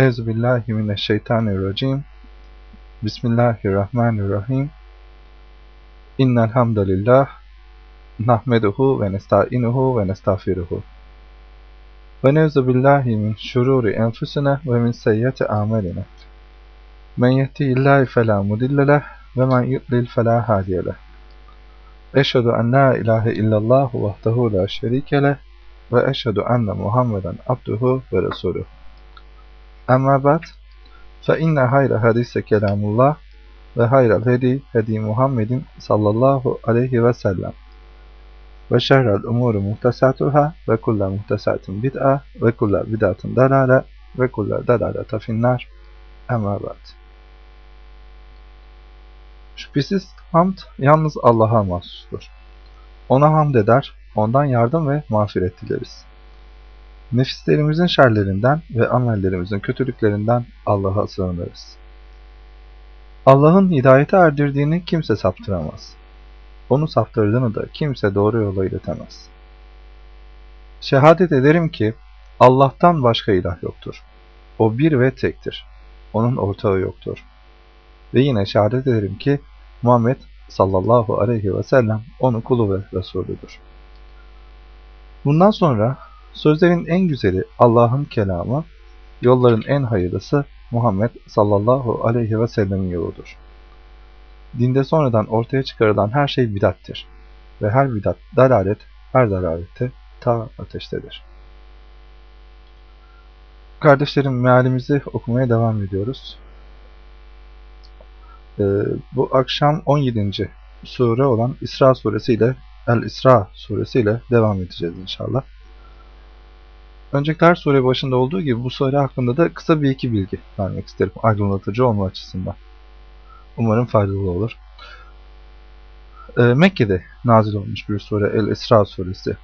Euzubillahimineşşeytanirracim. Bismillahirrahmanirrahim. İnnel hamdalillah nahmeduhu ve nestainuhu ve nestağfiruhu. Ve billahi min şururi enfusina ve min seyyiati amelina. Men yehdihillahi fela mudille ve men yudlil fela hadiye. Eşhedü en la ilahe illallah vahdehu la şerike leh ve eşhedü enne Muhammeden abduhu ve resuluhu. Amma ba'd fe inne hayra hadise kelamullah ve hayral hedi hedi Muhammedin sallallahu aleyhi ve sellem. Ve şerrel umuru muhtesatuhâ ve kulle muhtesatin bid'a ve kulle bid'atın dalale ve kulle dalalete finnâr. Amma ba'd. Şüphesiz hamd yalnız Allah'a mahsustur. Ona hamd eder, ondan yardım ve mağfiret dileriz. Nefislerimizin şerlerinden ve amellerimizin kötülüklerinden Allah'a sığınırız. Allah'ın hidayete erdirdiğini kimse saptıramaz. Onu saptırdığını da kimse doğru yola iletemez. Şehadet ederim ki Allah'tan başka ilah yoktur. O bir ve tektir. Onun ortağı yoktur. Ve yine şehadet ederim ki Muhammed sallallahu aleyhi ve sellem onun kulu ve Resulüdür. Bundan sonra sözlerin en güzeli Allah'ın kelamı, yolların en hayırlısı Muhammed sallallahu aleyhi ve sellemin yoludur. Dinde sonradan ortaya çıkarılan her şey bidattir. Ve her bidat dalalet, her dalalette ta ateştedir. Kardeşlerim mealimizi okumaya devam ediyoruz. Ee, bu akşam 17. sure olan İsra suresi ile El-İsra suresi ile devam edeceğiz inşallah. Önceki her sure başında olduğu gibi bu sure hakkında da kısa bir iki bilgi vermek isterim aydınlatıcı olma açısından. Umarım faydalı olur. Ee, Mekke'de nazil olmuş bir sure El-İsra suresi.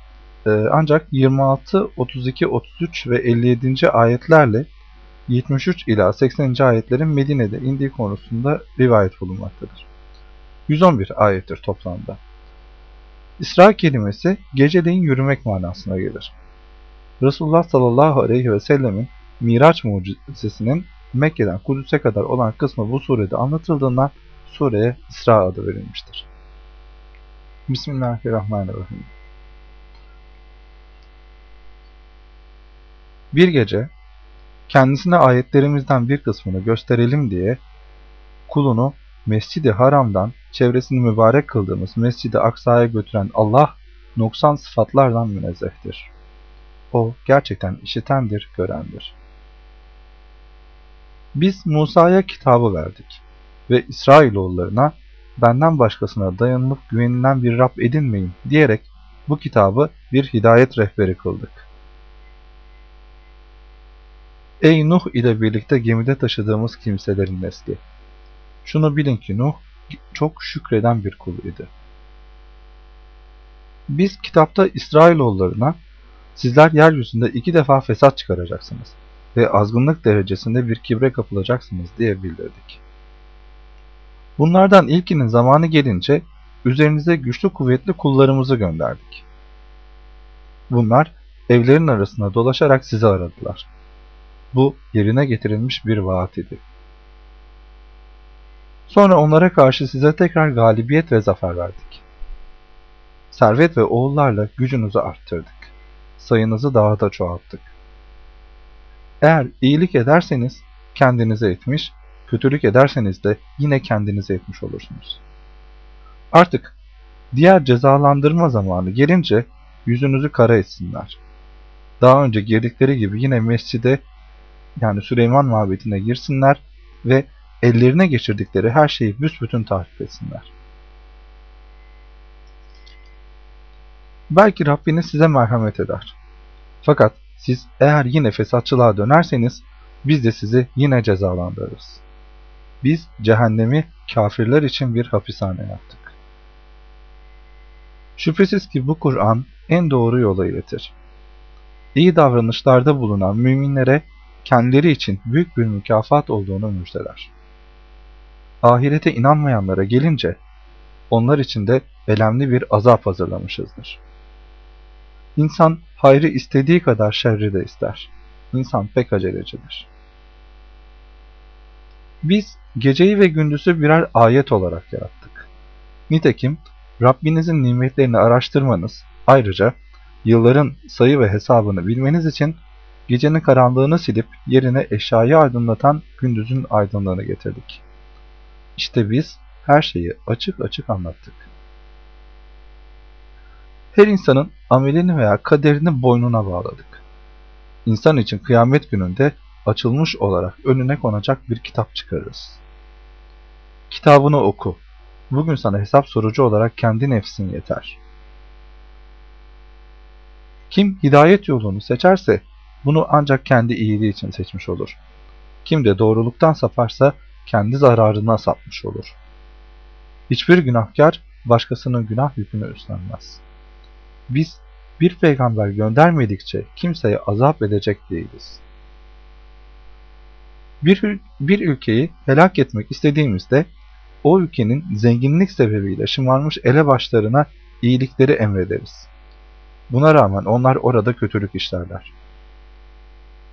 Ee, ancak 26, 32, 33 ve 57. ayetlerle 73 ila 80. ayetlerin Medine'de indiği konusunda rivayet bulunmaktadır. 111 ayettir toplamda. İsra kelimesi geceleyin yürümek manasına gelir. Resulullah sallallahu aleyhi ve sellemin Miraç mucizesinin Mekke'den Kudüs'e kadar olan kısmı bu surede anlatıldığından sureye İsra adı verilmiştir. Bismillahirrahmanirrahim. Bir gece kendisine ayetlerimizden bir kısmını gösterelim diye kulunu Mescid-i Haram'dan çevresini mübarek kıldığımız Mescid-i Aksa'ya götüren Allah noksan sıfatlardan münezzehtir. O gerçekten işitendir, görendir. Biz Musa'ya kitabı verdik ve İsrailoğullarına benden başkasına dayanılıp güvenilen bir Rab edinmeyin diyerek bu kitabı bir hidayet rehberi kıldık. Ey Nuh ile birlikte gemide taşıdığımız kimselerin nesli! Şunu bilin ki Nuh çok şükreden bir kul idi. Biz kitapta İsrailoğullarına sizler yeryüzünde iki defa fesat çıkaracaksınız ve azgınlık derecesinde bir kibre kapılacaksınız diye bildirdik. Bunlardan ilkinin zamanı gelince üzerinize güçlü kuvvetli kullarımızı gönderdik. Bunlar evlerin arasında dolaşarak sizi aradılar. Bu yerine getirilmiş bir vaat idi. Sonra onlara karşı size tekrar galibiyet ve zafer verdik. Servet ve oğullarla gücünüzü arttırdık. Sayınızı daha da çoğalttık. Eğer iyilik ederseniz kendinize etmiş, kötülük ederseniz de yine kendinize etmiş olursunuz. Artık diğer cezalandırma zamanı gelince yüzünüzü kara etsinler. Daha önce girdikleri gibi yine mescide yani Süleyman mabedine girsinler ve ellerine geçirdikleri her şeyi büsbütün takip etsinler. Belki Rabbiniz size merhamet eder. Fakat siz eğer yine fesatçılığa dönerseniz biz de sizi yine cezalandırırız. Biz cehennemi kafirler için bir hapishane yaptık. Şüphesiz ki bu Kur'an en doğru yola iletir. İyi davranışlarda bulunan müminlere kendileri için büyük bir mükafat olduğunu müjdeler. Ahirete inanmayanlara gelince onlar için de elemli bir azap hazırlamışızdır. İnsan hayrı istediği kadar şerri de ister. İnsan pek acelecidir. Biz geceyi ve gündüzü birer ayet olarak yarattık. Nitekim Rabbinizin nimetlerini araştırmanız, ayrıca yılların sayı ve hesabını bilmeniz için gecenin karanlığını silip yerine eşyayı aydınlatan gündüzün aydınlığını getirdik. İşte biz her şeyi açık açık anlattık. Her insanın amelini veya kaderini boynuna bağladık. İnsan için kıyamet gününde açılmış olarak önüne konacak bir kitap çıkarırız. Kitabını oku. Bugün sana hesap sorucu olarak kendi nefsin yeter. Kim hidayet yolunu seçerse bunu ancak kendi iyiliği için seçmiş olur. Kim de doğruluktan saparsa kendi zararına sapmış olur. Hiçbir günahkar başkasının günah yükünü üstlenmez. Biz bir peygamber göndermedikçe kimseye azap edecek değiliz. Bir, bir ülkeyi helak etmek istediğimizde o ülkenin zenginlik sebebiyle şımarmış elebaşlarına iyilikleri emrederiz. Buna rağmen onlar orada kötülük işlerler.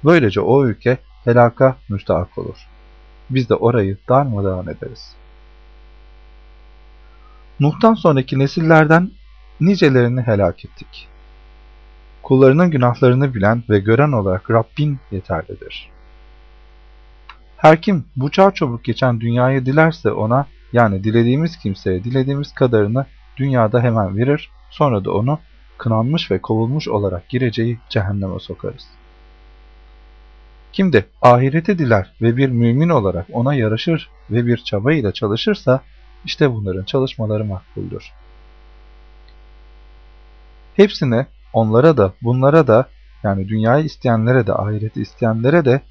Böylece o ülke helaka müstahak olur. Biz de orayı darmadağın ederiz. Nuh'tan sonraki nesillerden nicelerini helak ettik. Kullarının günahlarını bilen ve gören olarak Rabbin yeterlidir. Her kim bu çağ çabuk geçen dünyayı dilerse ona, yani dilediğimiz kimseye dilediğimiz kadarını dünyada hemen verir, sonra da onu kınanmış ve kovulmuş olarak gireceği cehenneme sokarız. Kim de ahireti diler ve bir mümin olarak ona yaraşır ve bir çaba ile çalışırsa, işte bunların çalışmaları makbuldür. Hepsine, onlara da, bunlara da, yani dünyayı isteyenlere de, ahireti isteyenlere de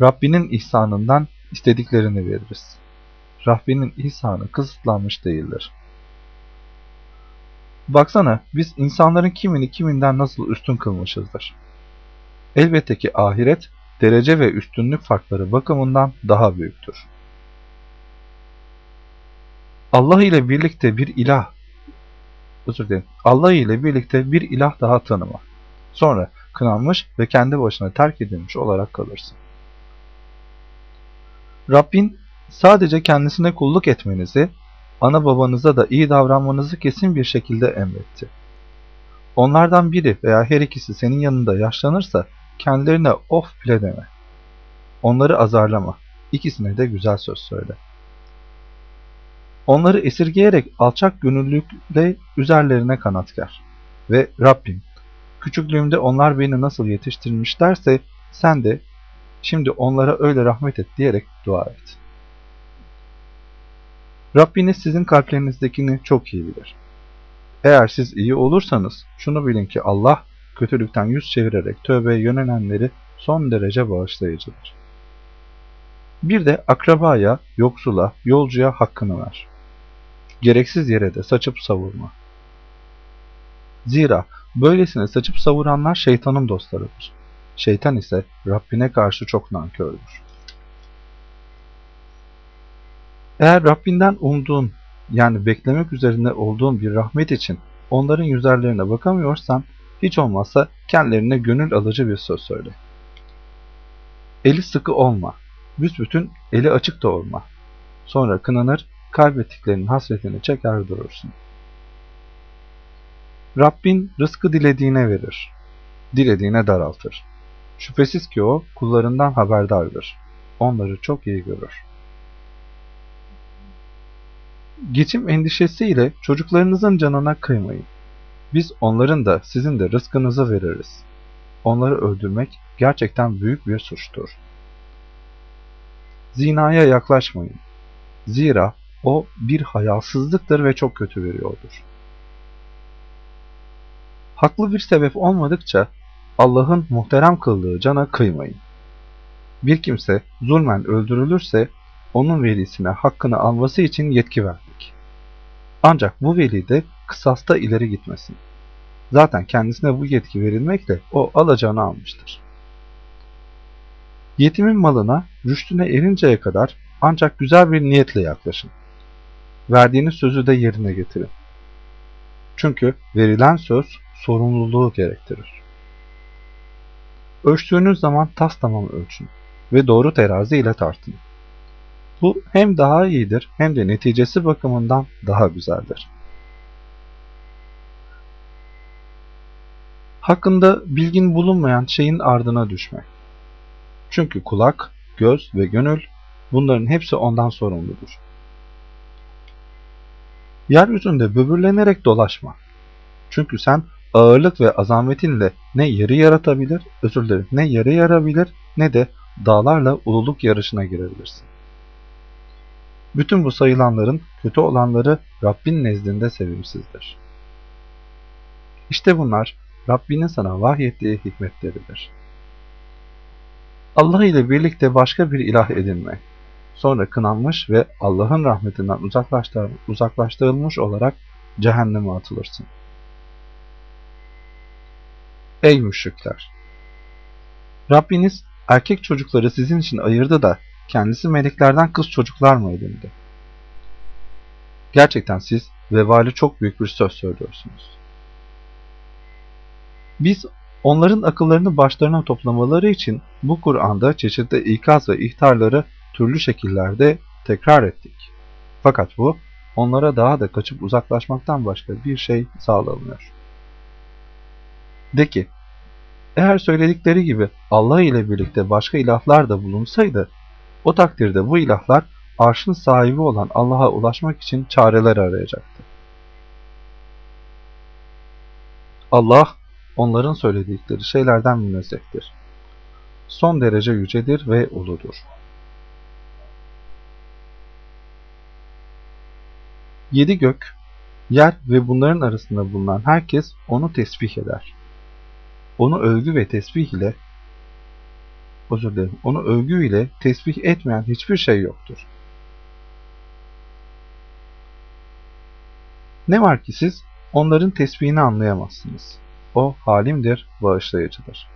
Rabbinin ihsanından istediklerini veririz. Rabbinin ihsanı kısıtlanmış değildir. Baksana biz insanların kimini kiminden nasıl üstün kılmışızdır. Elbette ki ahiret derece ve üstünlük farkları bakımından daha büyüktür. Allah ile birlikte bir ilah özür dilerim. Allah ile birlikte bir ilah daha tanıma. Sonra kınanmış ve kendi başına terk edilmiş olarak kalırsın. Rabbin sadece kendisine kulluk etmenizi, ana babanıza da iyi davranmanızı kesin bir şekilde emretti. Onlardan biri veya her ikisi senin yanında yaşlanırsa kendilerine of bile deme. Onları azarlama. İkisine de güzel söz söyle. Onları esirgeyerek alçak gönüllülükle üzerlerine kanat ger. Ve Rabbim, küçüklüğümde onlar beni nasıl yetiştirmişlerse sen de şimdi onlara öyle rahmet et diyerek dua et. Rabbiniz sizin kalplerinizdekini çok iyi bilir. Eğer siz iyi olursanız şunu bilin ki Allah kötülükten yüz çevirerek tövbeye yönelenleri son derece bağışlayıcıdır. Bir de akrabaya, yoksula, yolcuya hakkını ver. Gereksiz yere de saçıp savurma. Zira böylesine saçıp savuranlar şeytanın dostlarıdır. Şeytan ise Rabbine karşı çok nankördür. Eğer Rabbinden umduğun yani beklemek üzerinde olduğun bir rahmet için onların yüzlerlerine bakamıyorsan hiç olmazsa kendilerine gönül alıcı bir söz söyle. Eli sıkı olma, büsbütün eli açık da olma. Sonra kınanır, kaybettiklerinin hasretini çeker durursun. Rabbin rızkı dilediğine verir, dilediğine daraltır. Şüphesiz ki o kullarından haberdardır. Onları çok iyi görür. Geçim endişesiyle çocuklarınızın canına kıymayın. Biz onların da sizin de rızkınızı veririz. Onları öldürmek gerçekten büyük bir suçtur. Zinaya yaklaşmayın. Zira o bir hayasızlıktır ve çok kötü bir yoldur. Haklı bir sebep olmadıkça Allah'ın muhterem kıldığı cana kıymayın. Bir kimse zulmen öldürülürse onun velisine hakkını alması için yetki verdik. Ancak bu veli de kısasta ileri gitmesin. Zaten kendisine bu yetki verilmekle o alacağını almıştır. Yetimin malına rüştüne erinceye kadar ancak güzel bir niyetle yaklaşın. Verdiğiniz sözü de yerine getirin. Çünkü verilen söz sorumluluğu gerektirir. Ölçtüğünüz zaman tas tamam ölçün ve doğru terazi ile tartın. Bu hem daha iyidir hem de neticesi bakımından daha güzeldir. Hakkında bilgin bulunmayan şeyin ardına düşme. Çünkü kulak, göz ve gönül bunların hepsi ondan sorumludur. Yeryüzünde böbürlenerek dolaşma. Çünkü sen ağırlık ve azametinle ne yeri yaratabilir, özür dilerim, ne yeri yarabilir ne de dağlarla ululuk yarışına girebilirsin. Bütün bu sayılanların kötü olanları Rabbin nezdinde sevimsizdir. İşte bunlar Rabbinin sana vahyettiği hikmetleridir. Allah ile birlikte başka bir ilah edinme. Sonra kınanmış ve Allah'ın rahmetinden uzaklaştırılmış olarak cehenneme atılırsın. Ey müşrikler! Rabbiniz erkek çocukları sizin için ayırdı da kendisi meleklerden kız çocuklar mı edindi? Gerçekten siz vebali çok büyük bir söz söylüyorsunuz. Biz onların akıllarını başlarına toplamaları için bu Kur'an'da çeşitli ikaz ve ihtarları türlü şekillerde tekrar ettik. Fakat bu onlara daha da kaçıp uzaklaşmaktan başka bir şey sağlamıyor. De ki, eğer söyledikleri gibi Allah ile birlikte başka ilahlar da bulunsaydı, o takdirde bu ilahlar arşın sahibi olan Allah'a ulaşmak için çareler arayacaktı. Allah, onların söyledikleri şeylerden münezzehtir. Son derece yücedir ve uludur. Yedi gök, yer ve bunların arasında bulunan herkes onu tesbih eder. Onu övgü ve tesbih ile özür dilerim, onu övgü ile tesbih etmeyen hiçbir şey yoktur. Ne var ki siz onların tesbihini anlayamazsınız. O halimdir, bağışlayıcıdır.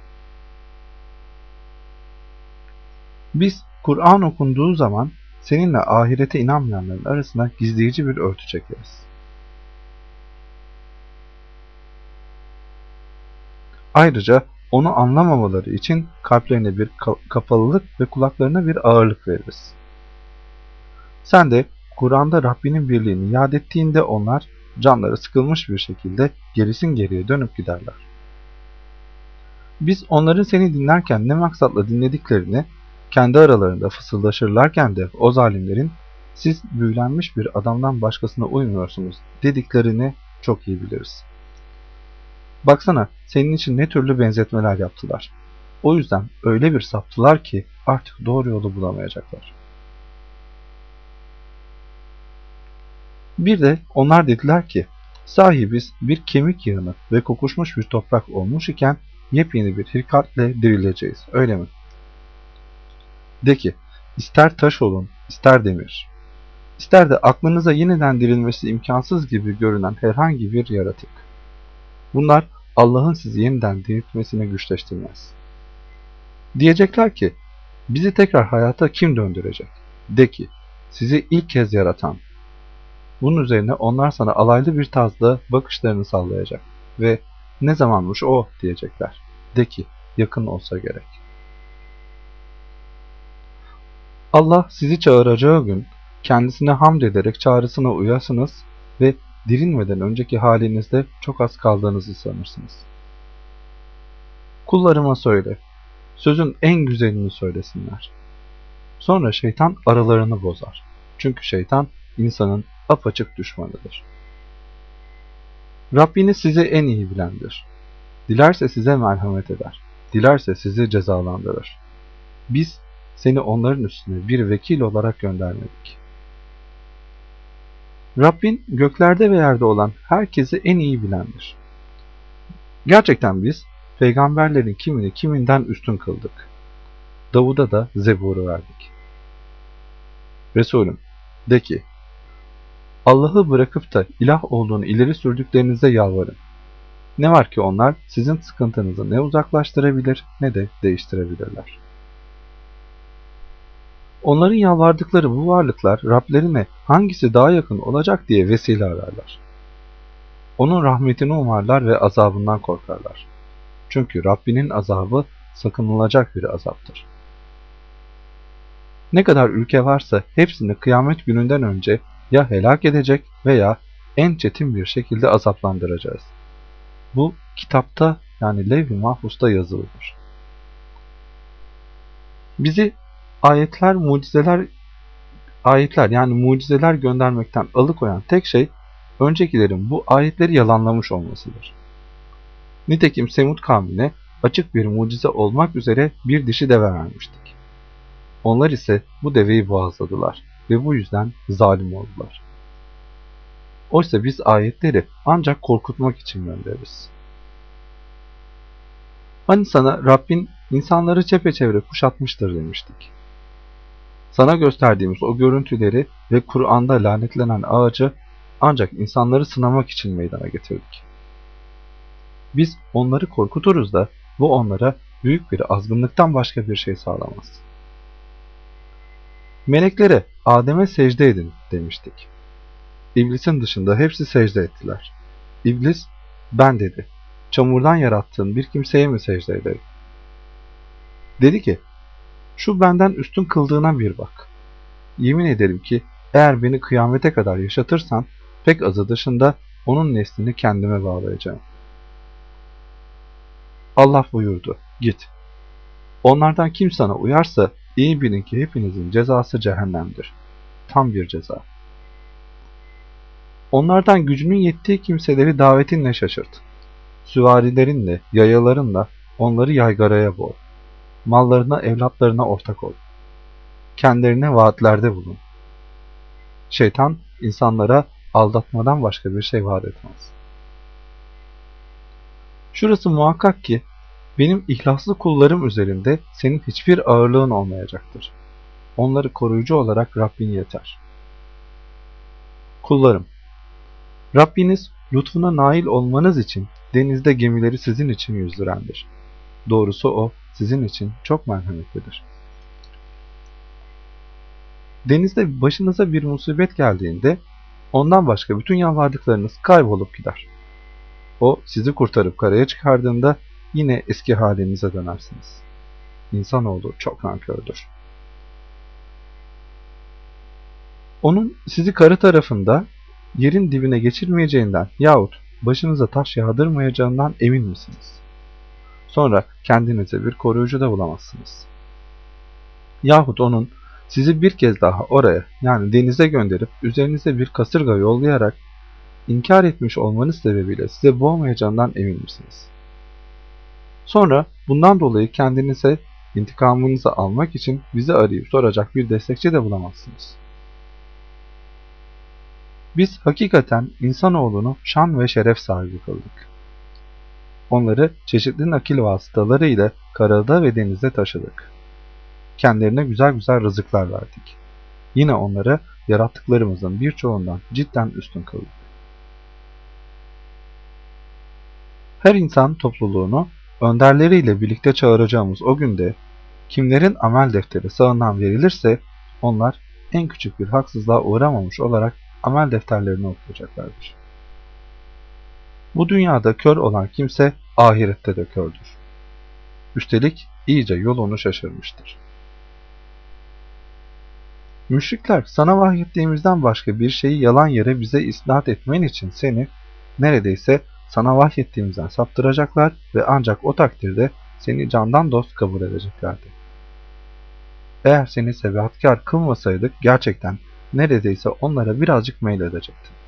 Biz Kur'an okunduğu zaman seninle ahirete inanmayanların arasına gizleyici bir örtü çekeriz. Ayrıca onu anlamamaları için kalplerine bir kapalılık ve kulaklarına bir ağırlık veririz. Sen de Kur'an'da Rabbinin birliğini yad ettiğinde onlar canları sıkılmış bir şekilde gerisin geriye dönüp giderler. Biz onların seni dinlerken ne maksatla dinlediklerini kendi aralarında fısıldaşırlarken de o zalimlerin siz büyülenmiş bir adamdan başkasına uymuyorsunuz dediklerini çok iyi biliriz. Baksana senin için ne türlü benzetmeler yaptılar. O yüzden öyle bir saptılar ki artık doğru yolu bulamayacaklar. Bir de onlar dediler ki, sahibiz bir kemik yığını ve kokuşmuş bir toprak olmuş iken yepyeni bir hirkatle dirileceğiz, öyle mi? De ki, ister taş olun, ister demir. İster de aklınıza yeniden dirilmesi imkansız gibi görünen herhangi bir yaratık. Bunlar Allah'ın sizi yeniden diriltmesine güçleştirmez. Diyecekler ki, bizi tekrar hayata kim döndürecek? De ki, sizi ilk kez yaratan. Bunun üzerine onlar sana alaylı bir tarzda bakışlarını sallayacak ve ne zamanmış o diyecekler. De ki, yakın olsa gerek. Allah sizi çağıracağı gün kendisine hamd ederek çağrısına uyasınız ve dirilmeden önceki halinizde çok az kaldığınızı sanırsınız. Kullarıma söyle, sözün en güzelini söylesinler. Sonra şeytan aralarını bozar. Çünkü şeytan insanın apaçık düşmanıdır. Rabbiniz sizi en iyi bilendir. Dilerse size merhamet eder. Dilerse sizi cezalandırır. Biz seni onların üstüne bir vekil olarak göndermedik. Rabbin göklerde ve yerde olan herkesi en iyi bilendir. Gerçekten biz peygamberlerin kimini kiminden üstün kıldık. Davud'a da Zebur'u verdik. Resulüm de ki Allah'ı bırakıp da ilah olduğunu ileri sürdüklerinize yalvarın. Ne var ki onlar sizin sıkıntınızı ne uzaklaştırabilir ne de değiştirebilirler. Onların yalvardıkları bu varlıklar Rablerine hangisi daha yakın olacak diye vesile ararlar. Onun rahmetini umarlar ve azabından korkarlar. Çünkü Rabbinin azabı sakınılacak bir azaptır. Ne kadar ülke varsa hepsini kıyamet gününden önce ya helak edecek veya en çetin bir şekilde azaplandıracağız. Bu kitapta yani levh-i mahfusta yazılıdır. Bizi ayetler, mucizeler ayetler yani mucizeler göndermekten alıkoyan tek şey öncekilerin bu ayetleri yalanlamış olmasıdır. Nitekim Semud kavmine açık bir mucize olmak üzere bir dişi deve vermiştik. Onlar ise bu deveyi boğazladılar ve bu yüzden zalim oldular. Oysa biz ayetleri ancak korkutmak için göndeririz. Hani sana Rabbin insanları çepeçevre kuşatmıştır demiştik. Sana gösterdiğimiz o görüntüleri ve Kur'an'da lanetlenen ağacı ancak insanları sınamak için meydana getirdik. Biz onları korkuturuz da bu onlara büyük bir azgınlıktan başka bir şey sağlamaz. Meleklere Adem'e secde edin demiştik. İblisin dışında hepsi secde ettiler. İblis ben dedi. Çamurdan yarattığın bir kimseye mi secde ederim? Dedi ki şu benden üstün kıldığına bir bak. Yemin ederim ki eğer beni kıyamete kadar yaşatırsan pek azı dışında onun neslini kendime bağlayacağım. Allah buyurdu, git. Onlardan kim sana uyarsa iyi bilin ki hepinizin cezası cehennemdir. Tam bir ceza. Onlardan gücünün yettiği kimseleri davetinle şaşırt. Süvarilerinle, yayalarınla onları yaygaraya boğ. Mallarına, evlatlarına ortak ol. Kendilerine vaatlerde bulun. Şeytan insanlara aldatmadan başka bir şey vaat etmez. Şurası muhakkak ki benim ihlaslı kullarım üzerinde senin hiçbir ağırlığın olmayacaktır. Onları koruyucu olarak Rabbin yeter. Kullarım, Rabbiniz lütfuna nail olmanız için denizde gemileri sizin için yüzdürendir. Doğrusu o sizin için çok merhametlidir. Denizde başınıza bir musibet geldiğinde ondan başka bütün yalvardıklarınız kaybolup gider. O sizi kurtarıp karaya çıkardığında yine eski halinize dönersiniz. İnsanoğlu çok nankördür. Onun sizi karı tarafında yerin dibine geçirmeyeceğinden yahut başınıza taş yağdırmayacağından emin misiniz? Sonra kendinize bir koruyucu da bulamazsınız. Yahut onun sizi bir kez daha oraya yani denize gönderip üzerinize bir kasırga yollayarak inkar etmiş olmanız sebebiyle size boğmayacağından emin misiniz? Sonra bundan dolayı kendinize intikamınızı almak için bizi arayıp soracak bir destekçi de bulamazsınız. Biz hakikaten insanoğlunu şan ve şeref sahibi kıldık. Onları çeşitli nakil vasıtaları karada ve denizde taşıdık. Kendilerine güzel güzel rızıklar verdik. Yine onları yarattıklarımızın birçoğundan cidden üstün kıldık. Her insan topluluğunu önderleriyle birlikte çağıracağımız o günde kimlerin amel defteri sağından verilirse onlar en küçük bir haksızlığa uğramamış olarak amel defterlerini okuyacaklardır. Bu dünyada kör olan kimse ahirette de kördür. Üstelik iyice yolunu şaşırmıştır. Müşrikler sana vahyettiğimizden başka bir şeyi yalan yere bize isnat etmen için seni neredeyse sana vahyettiğimizden saptıracaklar ve ancak o takdirde seni candan dost kabul edeceklerdi. Eğer seni sebahatkar kılmasaydık gerçekten neredeyse onlara birazcık meyledecektin.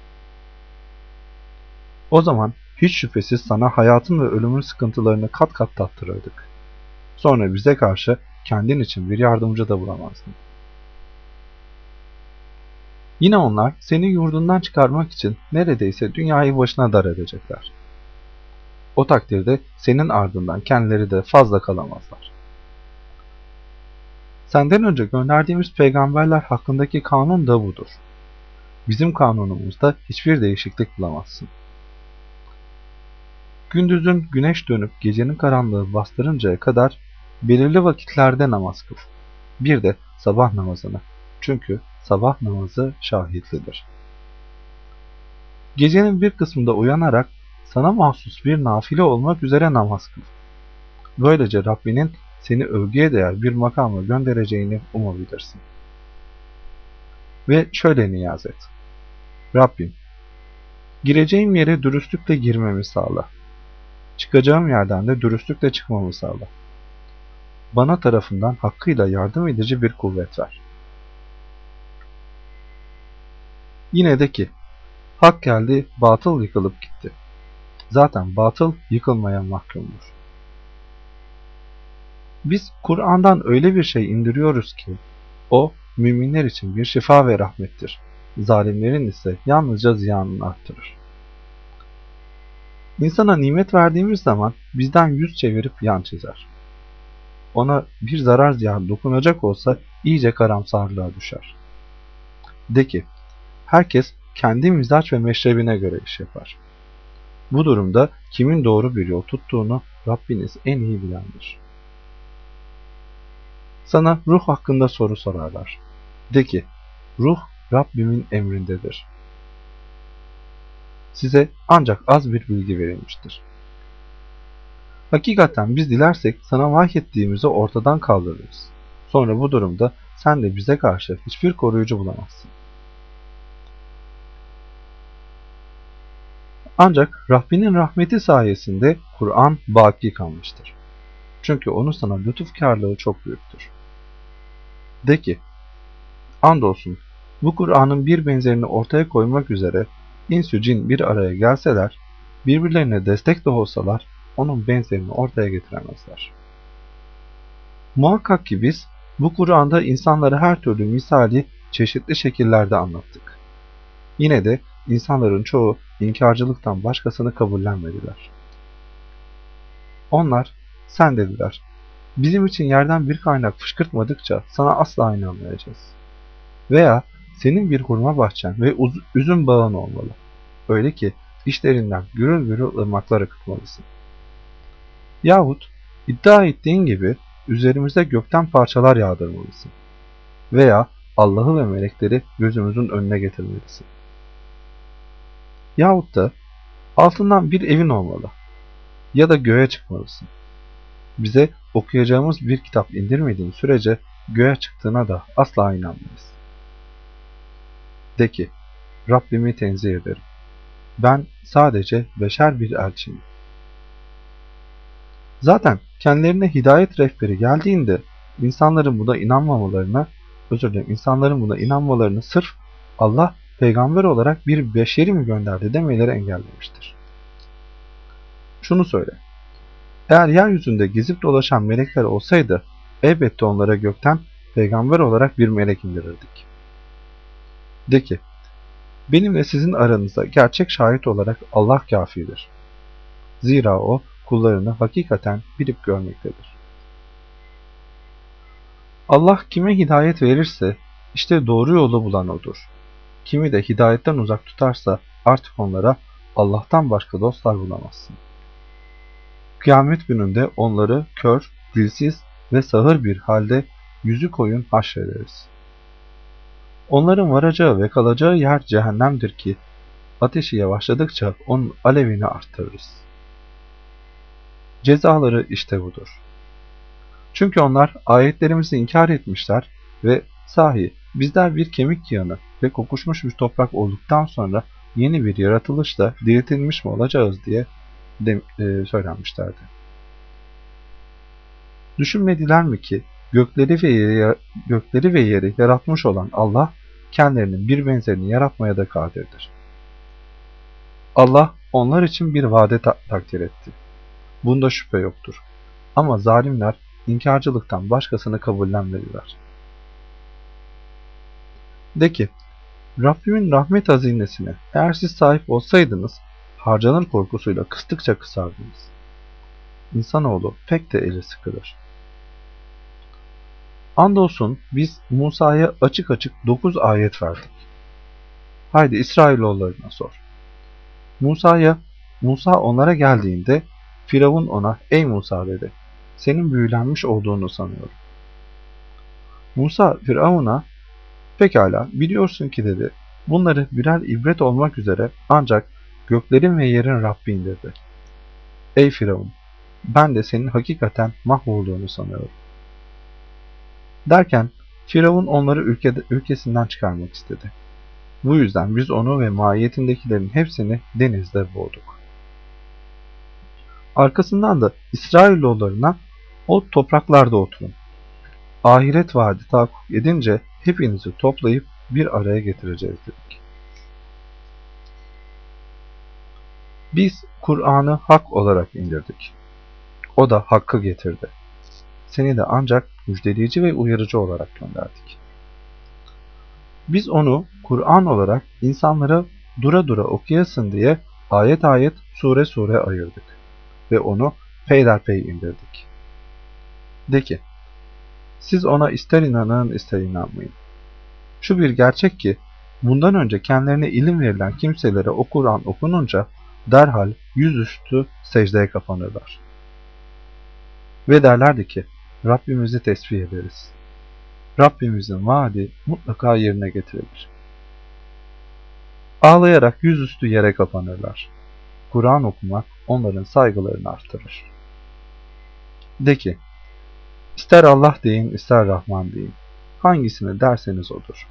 O zaman hiç şüphesiz sana hayatın ve ölümün sıkıntılarını kat kat tattırırdık. Sonra bize karşı kendin için bir yardımcı da bulamazdın. Yine onlar seni yurdundan çıkarmak için neredeyse dünyayı başına dar edecekler. O takdirde senin ardından kendileri de fazla kalamazlar. Senden önce gönderdiğimiz peygamberler hakkındaki kanun da budur. Bizim kanunumuzda hiçbir değişiklik bulamazsın. Gündüzün güneş dönüp gecenin karanlığı bastırıncaya kadar belirli vakitlerde namaz kıl. Bir de sabah namazını. Çünkü sabah namazı şahitlidir. Gecenin bir kısmında uyanarak sana mahsus bir nafile olmak üzere namaz kıl. Böylece Rabbinin seni övgüye değer bir makama göndereceğini umabilirsin. ve şöyle niyaz et. Rabbim, gireceğim yere dürüstlükle girmemi sağla. Çıkacağım yerden de dürüstlükle çıkmamı sağla. Bana tarafından hakkıyla yardım edici bir kuvvet ver. Yine de ki, hak geldi, batıl yıkılıp gitti. Zaten batıl yıkılmaya mahkumdur. Biz Kur'an'dan öyle bir şey indiriyoruz ki, o müminler için bir şifa ve rahmettir. Zalimlerin ise yalnızca ziyanını arttırır. İnsana nimet verdiğimiz zaman bizden yüz çevirip yan çizer. Ona bir zarar ziyan dokunacak olsa iyice karamsarlığa düşer. De ki, herkes kendi mizaç ve meşrebine göre iş yapar. Bu durumda kimin doğru bir yol tuttuğunu Rabbiniz en iyi bilendir. Sana ruh hakkında soru sorarlar. De ki, ruh Rabbimin emrindedir. Size ancak az bir bilgi verilmiştir. Hakikaten biz dilersek sana vahyettiğimizi ortadan kaldırırız. Sonra bu durumda sen de bize karşı hiçbir koruyucu bulamazsın. Ancak Rabbinin rahmeti sayesinde Kur'an baki kalmıştır. Çünkü onun sana lütufkarlığı çok büyüktür. De ki, andolsun bu Kur'an'ın bir benzerini ortaya koymak üzere insü cin bir araya gelseler, birbirlerine destek de olsalar onun benzerini ortaya getiremezler. Muhakkak ki biz bu Kur'an'da insanları her türlü misali çeşitli şekillerde anlattık. Yine de insanların çoğu inkarcılıktan başkasını kabullenmediler. Onlar, sen dediler, bizim için yerden bir kaynak fışkırtmadıkça sana asla inanmayacağız. Veya senin bir hurma bahçen ve üzüm bağın olmalı. Öyle ki işlerinden gürül gürül ırmaklar akıtmalısın. Yahut iddia ettiğin gibi üzerimize gökten parçalar yağdırmalısın. Veya Allah'ı ve melekleri gözümüzün önüne getirmelisin. Yahut da altından bir evin olmalı. Ya da göğe çıkmalısın. Bize okuyacağımız bir kitap indirmediğin sürece göğe çıktığına da asla inanmayız. De ki, Rabbimi tenzih ederim. Ben sadece beşer bir elçiyim. Zaten kendilerine hidayet rehberi geldiğinde insanların buna inanmamalarına, özür dilerim, insanların buna inanmalarını sırf Allah peygamber olarak bir beşeri mi gönderdi demeleri engellemiştir. Şunu söyle. Eğer yeryüzünde gezip dolaşan melekler olsaydı elbette onlara gökten peygamber olarak bir melek indirirdik. De ki, benimle sizin aranızda gerçek şahit olarak Allah kafidir. Zira o kullarını hakikaten bilip görmektedir. Allah kime hidayet verirse işte doğru yolu bulan odur. Kimi de hidayetten uzak tutarsa artık onlara Allah'tan başka dostlar bulamazsın. Kıyamet gününde onları kör, dilsiz ve sahır bir halde yüzü koyun haşrederiz. Onların varacağı ve kalacağı yer cehennemdir ki ateşi yavaşladıkça onun alevini arttırırız. Cezaları işte budur. Çünkü onlar ayetlerimizi inkar etmişler ve sahi bizler bir kemik yığını ve kokuşmuş bir toprak olduktan sonra yeni bir yaratılışla diriltilmiş mi olacağız diye de, e, söylenmişlerdi. Düşünmediler mi ki gökleri ve yeri, gökleri ve yeri yaratmış olan Allah kendilerinin bir benzerini yaratmaya da kadirdir. Allah onlar için bir vade ta takdir etti. Bunda şüphe yoktur. Ama zalimler inkarcılıktan başkasını kabullenmediler. De ki, Rabbimin rahmet hazinesine eğer siz sahip olsaydınız, harcanır korkusuyla kıstıkça kısardınız. İnsanoğlu pek de eli sıkılır. Andolsun biz Musa'ya açık açık dokuz ayet verdik. Haydi İsrailoğullarına sor. Musa'ya, Musa onlara geldiğinde Firavun ona ey Musa dedi. Senin büyülenmiş olduğunu sanıyorum. Musa Firavun'a pekala biliyorsun ki dedi. Bunları birer ibret olmak üzere ancak göklerin ve yerin Rabbi indirdi. Ey Firavun ben de senin hakikaten mahvolduğunu sanıyorum. Derken Firavun onları ülkede, ülkesinden çıkarmak istedi. Bu yüzden biz onu ve mahiyetindekilerin hepsini denizde boğduk. Arkasından da İsrailoğullarına o topraklarda oturun. Ahiret vaadi tahakkuk edince hepinizi toplayıp bir araya getireceğiz dedik. Biz Kur'an'ı hak olarak indirdik. O da hakkı getirdi. Seni de ancak müjdeleyici ve uyarıcı olarak gönderdik. Biz onu Kur'an olarak insanlara dura dura okuyasın diye ayet ayet sure sure ayırdık ve onu peyderpey indirdik. De ki, siz ona ister inanın ister inanmayın. Şu bir gerçek ki, bundan önce kendilerine ilim verilen kimselere o Kur'an okununca derhal yüzüstü secdeye kapanırlar. Ve derlerdi ki, Rabbimizi tesbih ederiz. Rabbimizin vaadi mutlaka yerine getirilir. Ağlayarak yüzüstü yere kapanırlar. Kur'an okumak onların saygılarını artırır. De ki, ister Allah deyin, ister Rahman deyin. Hangisini derseniz odur.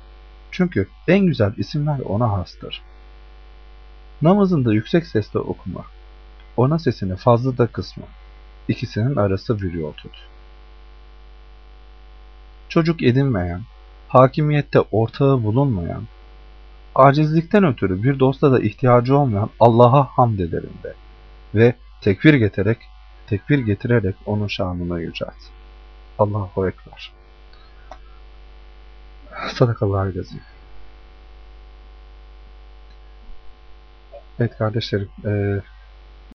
Çünkü en güzel isimler ona hastır. Namazında yüksek sesle okuma. Ona sesini fazla da kısma. İkisinin arası bir yol tut. Çocuk edinmeyen, hakimiyette ortağı bulunmayan, acizlikten ötürü bir dosta da ihtiyacı olmayan Allah'a hamd ederim de ve tekbir getirerek, tekbir getirerek onun şanını yücelt. Allahu Ekber. Sadakallahu azim. Evet kardeşlerim, e,